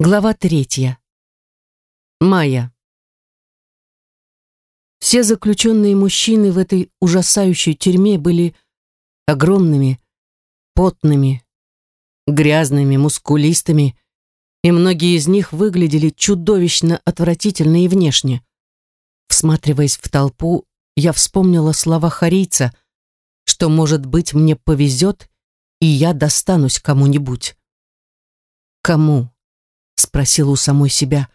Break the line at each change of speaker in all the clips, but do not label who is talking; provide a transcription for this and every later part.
Глава третья. Майя. Все заключенные мужчины в этой ужасающей тюрьме были огромными, потными, грязными, мускулистыми, и многие из них выглядели чудовищно отвратительно и внешне. Всматриваясь в толпу, я вспомнила слова Харийца, что, может быть, мне повезет, и я достанусь кому-нибудь. Кому? Спросила у самой себя.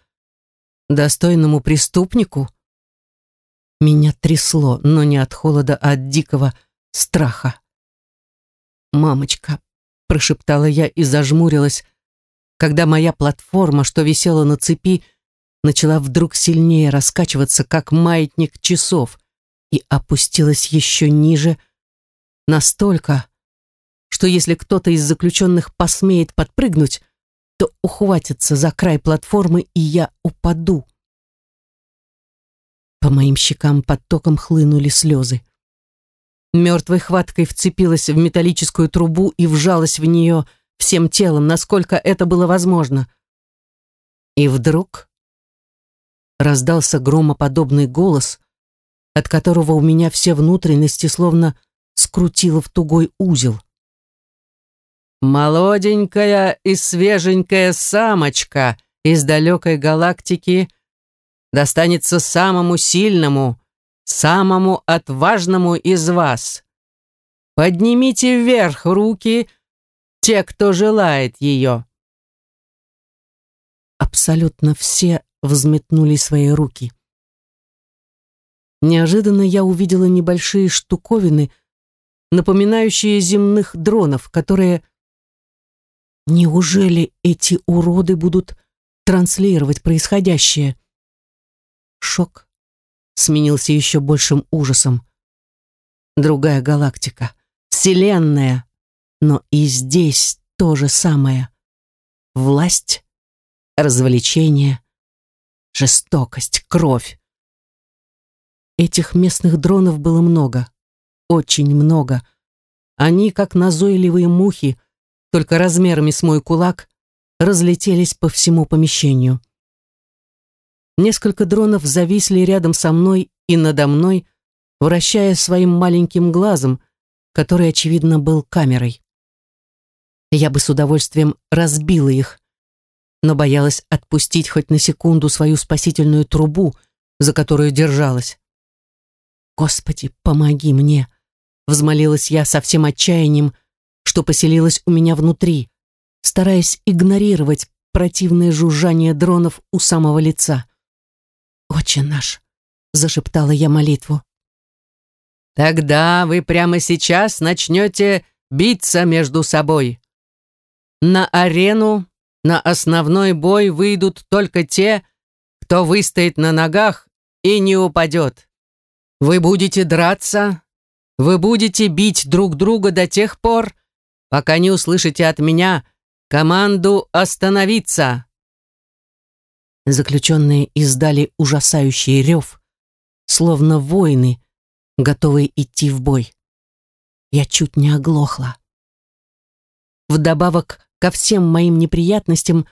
Достойному преступнику? Меня трясло, но не от холода, а от дикого страха. «Мамочка», — прошептала я и зажмурилась, когда моя платформа, что висела на цепи, начала вдруг сильнее раскачиваться, как маятник часов, и опустилась еще ниже, настолько, что если кто-то из заключенных посмеет подпрыгнуть, то ухватится за край платформы, и я упаду. По моим щекам потоком хлынули слезы. Мертвой хваткой вцепилась в металлическую трубу и вжалась в нее всем телом, насколько это было возможно. И вдруг раздался громоподобный голос, от которого у меня все внутренности словно скрутило в тугой узел. Молоденькая и свеженькая самочка из далекой галактики достанется самому сильному, самому отважному из вас. Поднимите вверх руки, те, кто желает ее. Абсолютно все взметнули свои руки. Неожиданно я увидела небольшие штуковины, напоминающие земных дронов, которые Неужели эти уроды будут транслировать происходящее? Шок сменился еще большим ужасом. Другая галактика, Вселенная, но и здесь то же самое. Власть, развлечение, жестокость, кровь. Этих местных дронов было много, очень много. Они, как назойливые мухи, только размерами с мой кулак, разлетелись по всему помещению. Несколько дронов зависли рядом со мной и надо мной, вращая своим маленьким глазом, который, очевидно, был камерой. Я бы с удовольствием разбила их, но боялась отпустить хоть на секунду свою спасительную трубу, за которую держалась. «Господи, помоги мне!» — взмолилась я со всем отчаянием, что поселилось у меня внутри, стараясь игнорировать противное жужжание дронов у самого лица. «Отче наш!» — зашептала я молитву. «Тогда вы прямо сейчас начнете биться между собой. На арену, на основной бой выйдут только те, кто выстоит на ногах и не упадет. Вы будете драться, вы будете бить друг друга до тех пор, пока не услышите от меня команду остановиться!» Заключенные издали ужасающий рев, словно воины, готовые идти в бой. Я чуть не оглохла. Вдобавок ко всем моим неприятностям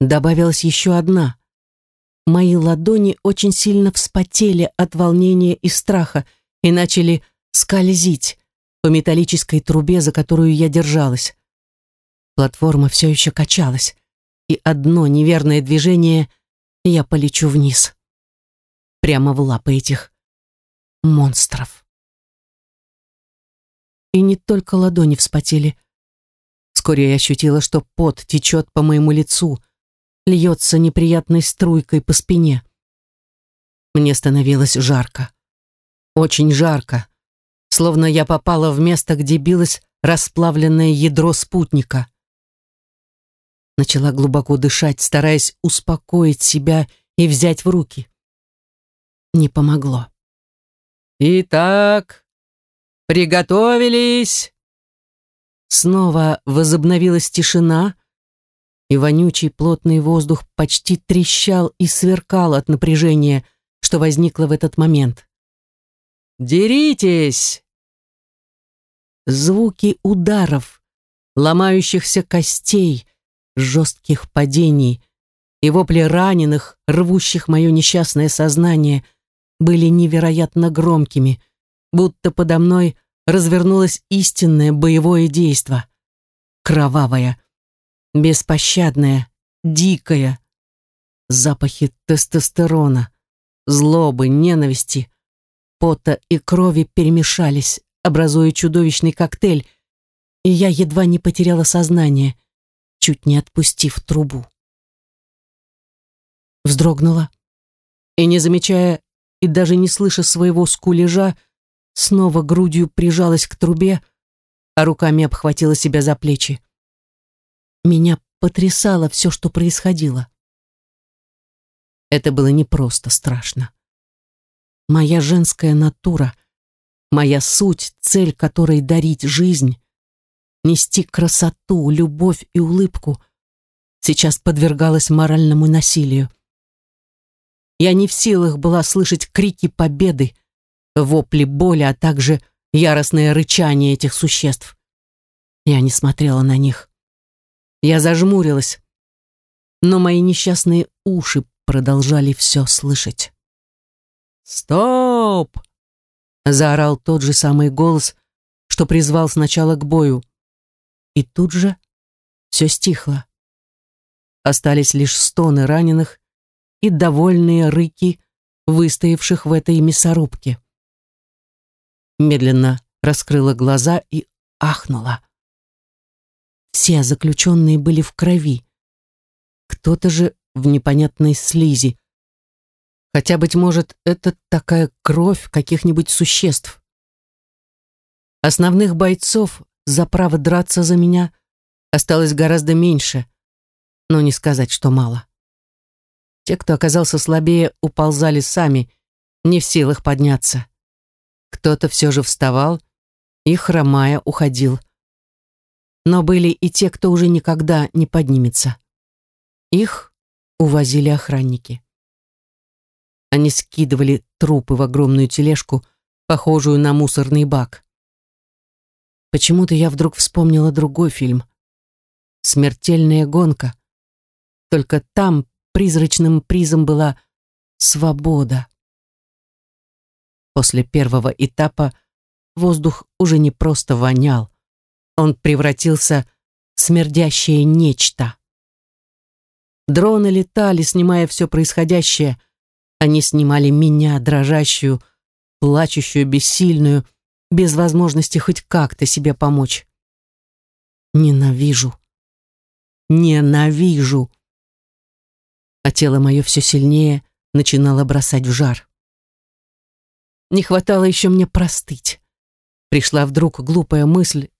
добавилась еще одна. Мои ладони очень сильно вспотели от волнения и страха и начали скользить, по металлической трубе, за которую я держалась. Платформа все еще качалась, и одно неверное движение, и я полечу вниз. Прямо в лапы этих монстров. И не только ладони вспотели. Вскоре я ощутила, что пот течет по моему лицу, льется неприятной струйкой по спине. Мне становилось жарко. Очень жарко словно я попала в место, где билось расплавленное ядро спутника. Начала глубоко дышать, стараясь успокоить себя и взять в руки. Не помогло. «Итак, приготовились!» Снова возобновилась тишина, и вонючий плотный воздух почти трещал и сверкал от напряжения, что возникло в этот момент. «Деритесь!» Звуки ударов, ломающихся костей, жестких падений, и вопли раненых, рвущих мое несчастное сознание, были невероятно громкими, будто подо мной развернулось истинное боевое действо. Кровавое, беспощадное, дикое. Запахи тестостерона, злобы, ненависти, пота и крови перемешались, образуя чудовищный коктейль, и я едва не потеряла сознание, чуть не отпустив трубу. Вздрогнула и, не замечая и даже не слыша своего скулежа, снова грудью прижалась к трубе, а руками обхватила себя за плечи. Меня потрясало все, что происходило. Это было не просто страшно. Моя женская натура, моя суть, цель которой дарить жизнь, нести красоту, любовь и улыбку, сейчас подвергалась моральному насилию. Я не в силах была слышать крики победы, вопли боли, а также яростное рычание этих существ. Я не смотрела на них. Я зажмурилась, но мои несчастные уши продолжали все слышать. «Стоп!» — заорал тот же самый голос, что призвал сначала к бою. И тут же все стихло. Остались лишь стоны раненых и довольные рыки, выстоявших в этой мясорубке медленно раскрыла глаза и ахнула. Все заключенные были в крови. Кто-то же в непонятной слизи. Хотя, быть может, это такая кровь каких-нибудь существ. Основных бойцов за право драться за меня осталось гораздо меньше, но не сказать, что мало. Те, кто оказался слабее, уползали сами, не в силах подняться. Кто-то все же вставал и, хромая, уходил. Но были и те, кто уже никогда не поднимется. Их увозили охранники. Они скидывали трупы в огромную тележку, похожую на мусорный бак. Почему-то я вдруг вспомнила другой фильм. «Смертельная гонка». Только там призрачным призом была свобода. После первого этапа воздух уже не просто вонял, он превратился в смердящее нечто. Дроны летали, снимая все происходящее. Они снимали меня, дрожащую, плачущую, бессильную, без возможности хоть как-то себе помочь. Ненавижу. Ненавижу. А тело мое все сильнее начинало бросать в жар. Не хватало еще мне простыть. Пришла вдруг глупая мысль,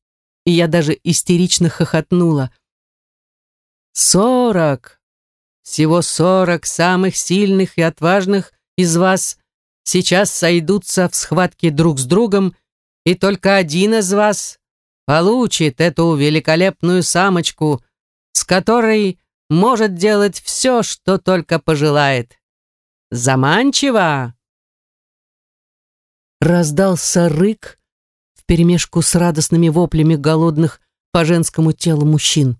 и я даже истерично хохотнула. «Сорок! Всего сорок самых сильных и отважных из вас сейчас сойдутся в схватке друг с другом, и только один из вас получит эту великолепную самочку, с которой может делать все, что только пожелает. Заманчиво!» раздался рык вперемешку с радостными воплями голодных по женскому телу мужчин.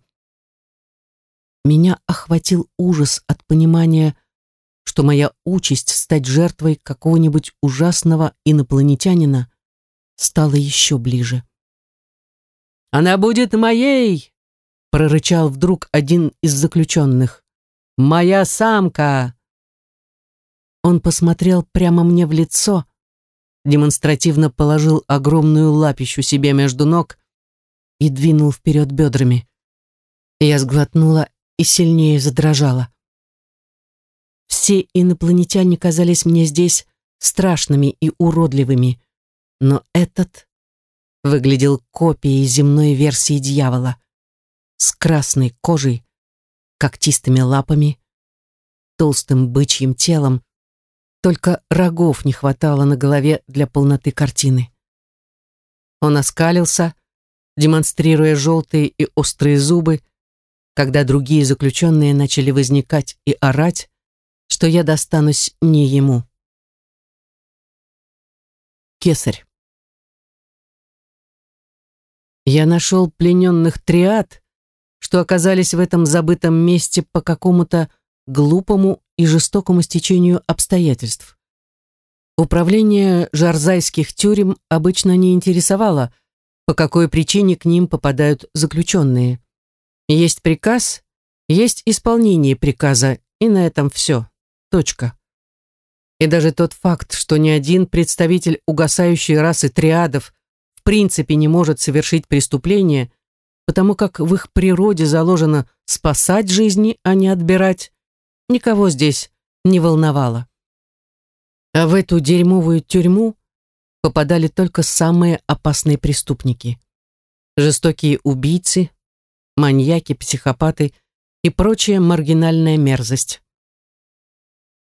Меня охватил ужас от понимания, что моя участь стать жертвой какого-нибудь ужасного инопланетянина стала еще ближе. «Она будет моей!» — прорычал вдруг один из заключенных. «Моя самка!» Он посмотрел прямо мне в лицо, демонстративно положил огромную лапищу себе между ног и двинул вперед бедрами. Я сглотнула и сильнее задрожала. Все инопланетяне казались мне здесь страшными и уродливыми, но этот выглядел копией земной версии дьявола с красной кожей, когтистыми лапами, толстым бычьим телом только рогов не хватало на голове для полноты картины. Он оскалился, демонстрируя желтые и острые зубы, когда другие заключенные начали возникать и орать, что я достанусь не ему. Кесарь. Я нашел плененных триад, что оказались в этом забытом месте по какому-то глупому и жестокому стечению обстоятельств. Управление жарзайских тюрем обычно не интересовало, по какой причине к ним попадают заключенные. Есть приказ, есть исполнение приказа, и на этом все. Точка. И даже тот факт, что ни один представитель угасающей расы триадов в принципе не может совершить преступление, потому как в их природе заложено спасать жизни, а не отбирать, никого здесь не волновало. А в эту дерьмовую тюрьму попадали только самые опасные преступники. Жестокие убийцы, маньяки, психопаты и прочая маргинальная мерзость.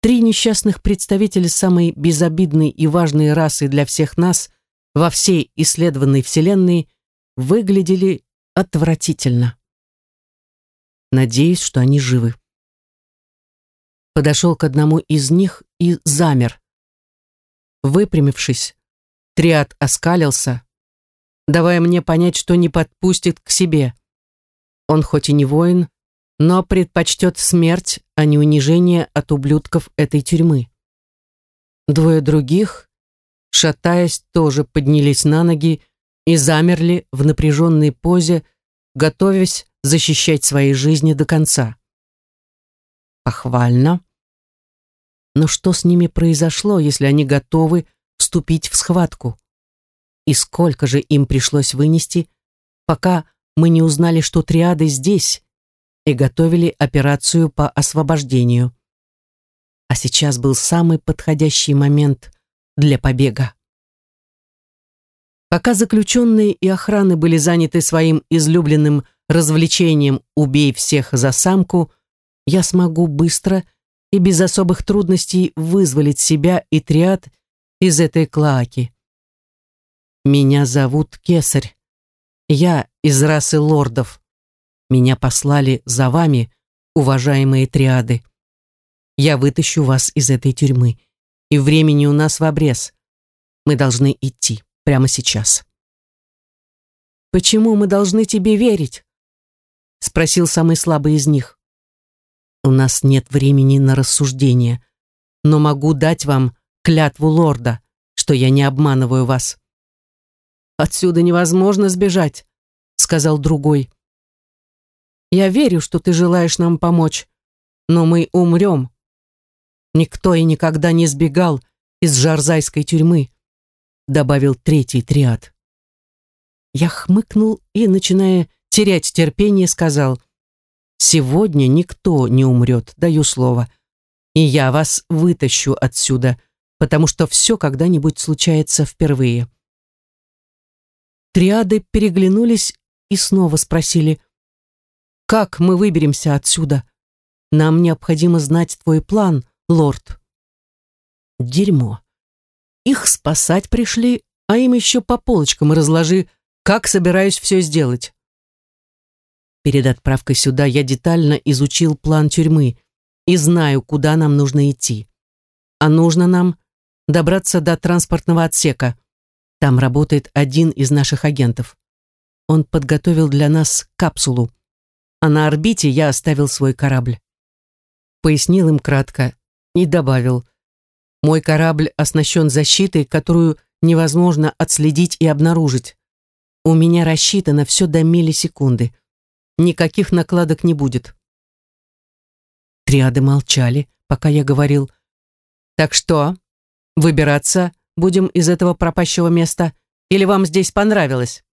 Три несчастных представителя самой безобидной и важной расы для всех нас во всей исследованной Вселенной выглядели отвратительно. Надеюсь, что они живы. Подошел к одному из них и замер. Выпрямившись, Триад оскалился, давая мне понять, что не подпустит к себе. Он хоть и не воин, но предпочтет смерть, а не унижение от ублюдков этой тюрьмы. Двое других, шатаясь, тоже поднялись на ноги и замерли в напряженной позе, готовясь защищать свои жизни до конца. Похвально. Но что с ними произошло, если они готовы вступить в схватку. И сколько же им пришлось вынести, пока мы не узнали, что триады здесь и готовили операцию по освобождению. А сейчас был самый подходящий момент для побега. Пока заключенные и охраны были заняты своим излюбленным развлечением «убей всех за самку», я смогу быстро и без особых трудностей вызволить себя и триад из этой клаки. Меня зовут Кесарь. Я из расы лордов. Меня послали за вами, уважаемые триады. Я вытащу вас из этой тюрьмы. И времени у нас в обрез. Мы должны идти прямо сейчас. «Почему мы должны тебе верить?» Спросил самый слабый из них. «У нас нет времени на рассуждение, но могу дать вам клятву лорда, что я не обманываю вас. Отсюда невозможно сбежать, сказал другой. Я верю, что ты желаешь нам помочь, но мы умрем. Никто и никогда не сбегал из жарзайской тюрьмы, добавил третий триад. Я хмыкнул и, начиная терять терпение, сказал, «Сегодня никто не умрет, даю слово, и я вас вытащу отсюда, потому что все когда-нибудь случается впервые. Триады переглянулись и снова спросили, «Как мы выберемся отсюда? Нам необходимо знать твой план, лорд». Дерьмо. Их спасать пришли, а им еще по полочкам разложи, как собираюсь все сделать. Перед отправкой сюда я детально изучил план тюрьмы и знаю, куда нам нужно идти. А нужно нам добраться до транспортного отсека. Там работает один из наших агентов. Он подготовил для нас капсулу, а на орбите я оставил свой корабль. Пояснил им кратко и добавил, мой корабль оснащен защитой, которую невозможно отследить и обнаружить. У меня рассчитано все до миллисекунды. Никаких накладок не будет. Триады молчали, пока я говорил. «Так что, Выбираться будем из этого пропащего места, или вам здесь понравилось?»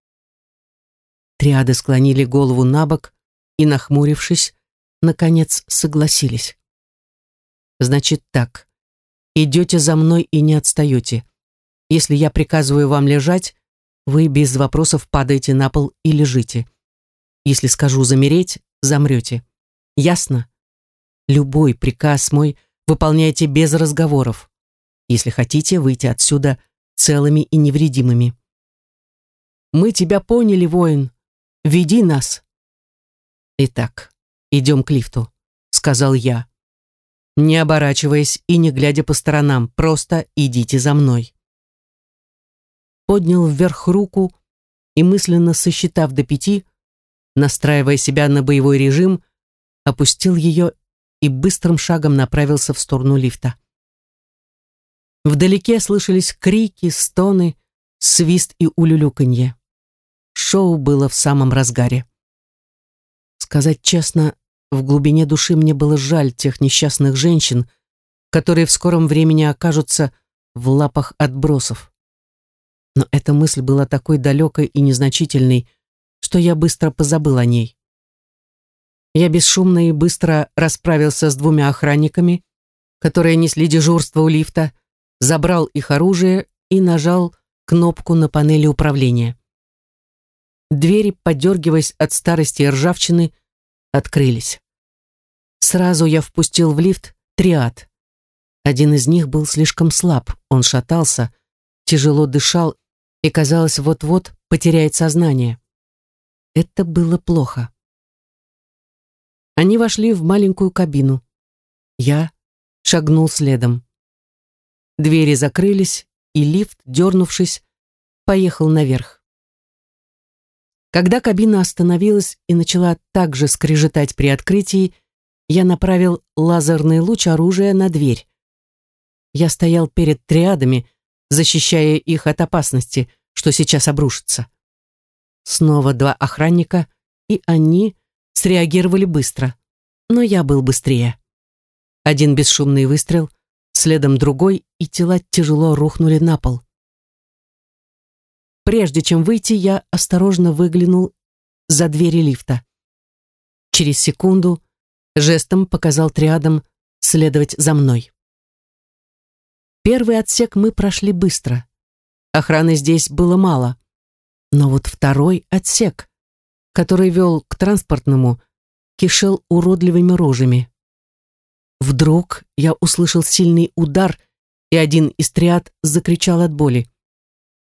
Триады склонили голову на бок и, нахмурившись, наконец согласились. «Значит так, идете за мной и не отстаете. Если я приказываю вам лежать, вы без вопросов падаете на пол и лежите. Если скажу замереть, замрете. Ясно? Любой приказ мой выполняйте без разговоров если хотите выйти отсюда целыми и невредимыми. Мы тебя поняли, воин. Веди нас. Итак, идем к лифту, сказал я. Не оборачиваясь и не глядя по сторонам, просто идите за мной. Поднял вверх руку и мысленно сосчитав до пяти, настраивая себя на боевой режим, опустил ее и быстрым шагом направился в сторону лифта. Вдалеке слышались крики, стоны, свист и улюлюканье. Шоу было в самом разгаре. Сказать честно, в глубине души мне было жаль тех несчастных женщин, которые в скором времени окажутся в лапах отбросов. Но эта мысль была такой далекой и незначительной, что я быстро позабыл о ней. Я бесшумно и быстро расправился с двумя охранниками, которые несли дежурство у лифта, забрал их оружие и нажал кнопку на панели управления. Двери, подергиваясь от старости и ржавчины, открылись. Сразу я впустил в лифт триад. Один из них был слишком слаб, он шатался, тяжело дышал и, казалось, вот-вот потеряет сознание. Это было плохо. Они вошли в маленькую кабину. Я шагнул следом. Двери закрылись, и лифт, дернувшись, поехал наверх. Когда кабина остановилась и начала также скрежетать при открытии, я направил лазерный луч оружия на дверь. Я стоял перед триадами, защищая их от опасности, что сейчас обрушится. Снова два охранника, и они среагировали быстро. Но я был быстрее. Один бесшумный выстрел, следом другой, и тела тяжело рухнули на пол. Прежде чем выйти, я осторожно выглянул за двери лифта. Через секунду жестом показал триадам следовать за мной. Первый отсек мы прошли быстро. Охраны здесь было мало. Но вот второй отсек, который вел к транспортному, кишел уродливыми рожами. Вдруг я услышал сильный удар, и один из триад закричал от боли.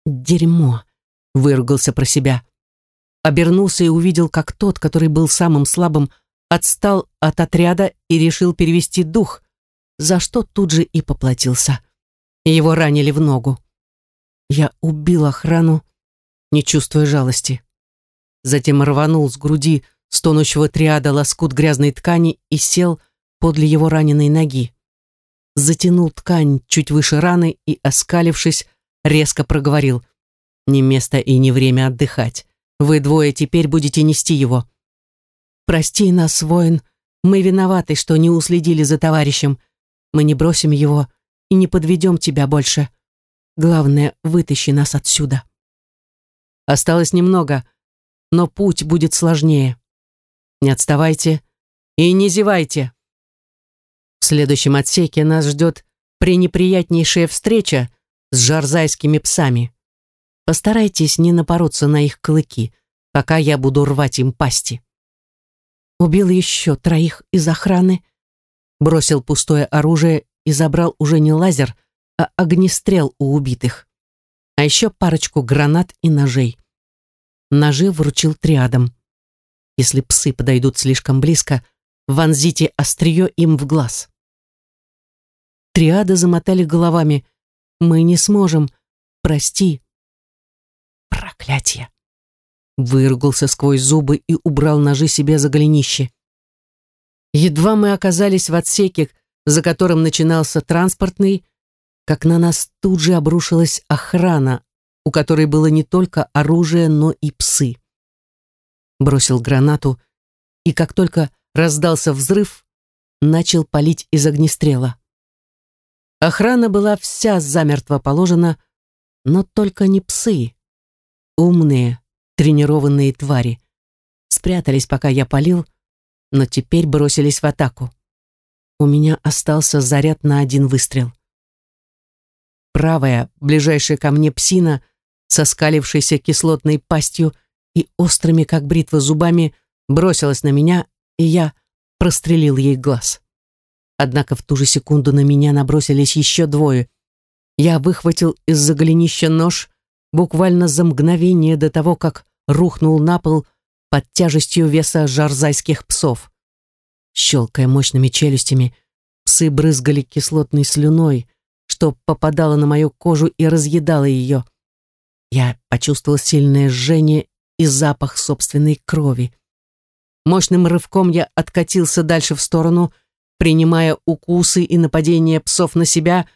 «Дерьмо!» — выругался про себя. Обернулся и увидел, как тот, который был самым слабым, отстал от отряда и решил перевести дух, за что тут же и поплатился. Его ранили в ногу. Я убил охрану, не чувствуя жалости. Затем рванул с груди стонущего триада лоскут грязной ткани и сел подле его раненой ноги. Затянул ткань чуть выше раны и, оскалившись, резко проговорил. «Не место и не время отдыхать. Вы двое теперь будете нести его. Прости нас, воин, мы виноваты, что не уследили за товарищем. Мы не бросим его и не подведем тебя больше. Главное, вытащи нас отсюда. Осталось немного, но путь будет сложнее. Не отставайте и не зевайте. Следующем отсеке нас ждет пренеприятнейшая встреча с жарзайскими псами. Постарайтесь не напороться на их клыки, пока я буду рвать им пасти. Убил еще троих из охраны, бросил пустое оружие и забрал уже не лазер, а огнестрел у убитых. А еще парочку гранат и ножей. Ножи вручил триадам. Если псы подойдут слишком близко, вонзите острие им в глаз. Триады замотали головами. «Мы не сможем. Прости». «Проклятие!» Выругался сквозь зубы и убрал ножи себе за голенище. Едва мы оказались в отсеке, за которым начинался транспортный, как на нас тут же обрушилась охрана, у которой было не только оружие, но и псы. Бросил гранату, и как только раздался взрыв, начал палить из огнестрела. Охрана была вся замертво положена, но только не псы. Умные, тренированные твари. Спрятались, пока я палил, но теперь бросились в атаку. У меня остался заряд на один выстрел. Правая, ближайшая ко мне псина, соскалившаяся кислотной пастью и острыми, как бритва, зубами, бросилась на меня, и я прострелил ей глаз. Однако в ту же секунду на меня набросились еще двое. Я выхватил из-за голенища нож буквально за мгновение до того, как рухнул на пол под тяжестью веса жарзайских псов. Щелкая мощными челюстями, псы брызгали кислотной слюной, что попадало на мою кожу и разъедало ее. Я почувствовал сильное жжение и запах собственной крови. Мощным рывком я откатился дальше в сторону принимая укусы и нападения псов на себя,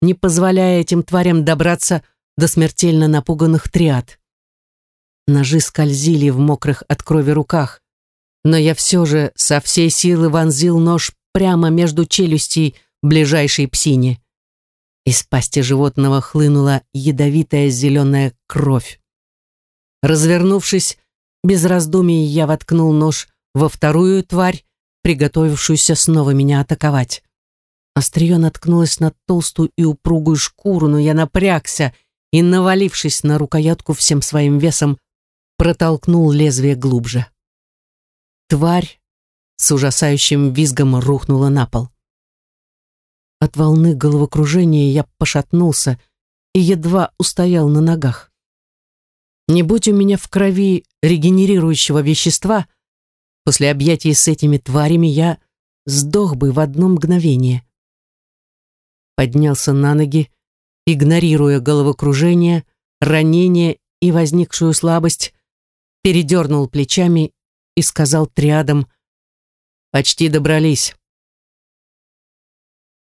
не позволяя этим тварям добраться до смертельно напуганных триад. Ножи скользили в мокрых от крови руках, но я все же со всей силы вонзил нож прямо между челюстей ближайшей псине. Из пасти животного хлынула ядовитая зеленая кровь. Развернувшись, без раздумий я воткнул нож во вторую тварь, приготовившуюся снова меня атаковать. Острие наткнулось на толстую и упругую шкуру, но я напрягся и, навалившись на рукоятку всем своим весом, протолкнул лезвие глубже. Тварь с ужасающим визгом рухнула на пол. От волны головокружения я пошатнулся и едва устоял на ногах. Не будь у меня в крови регенерирующего вещества, после объятий с этими тварями я сдох бы в одно мгновение. Поднялся на ноги, игнорируя головокружение, ранение и возникшую слабость, передернул плечами и сказал триадам «Почти добрались.